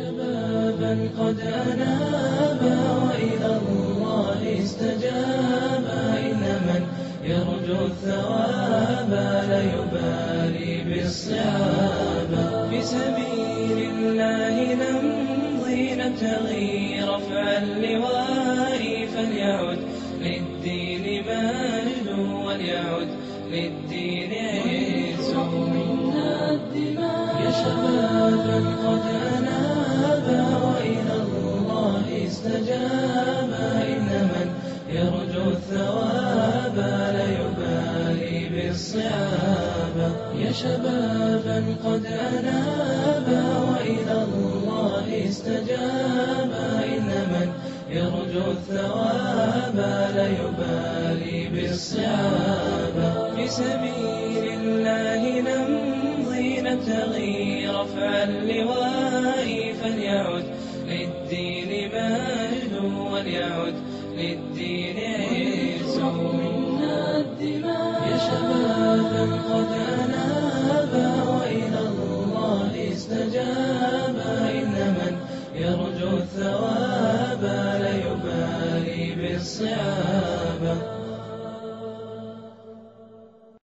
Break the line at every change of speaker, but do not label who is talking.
شبابا قد أنابا وإلى الله استجابا إن من يرجو الثواب لا يبالي بالصعاب في سبيل الله نمضي نبتغي رفع اللواء فليعد للدين مجد وليعد للدين عز. الدماء يا شبابا قد أنابا يبالي بالصعاب يا شبابا قد أنابا وإلى الله استجابا إن من يرجو الثواب لا يبالي بالصعاب في سبيل الله نمضي نبتغي رفع اللواء فليعد للدين مجد وليعد للدين عز قد أنابا وإلى الله استجابا. إن من يرجو الثواب لا يبالي بالصعاب.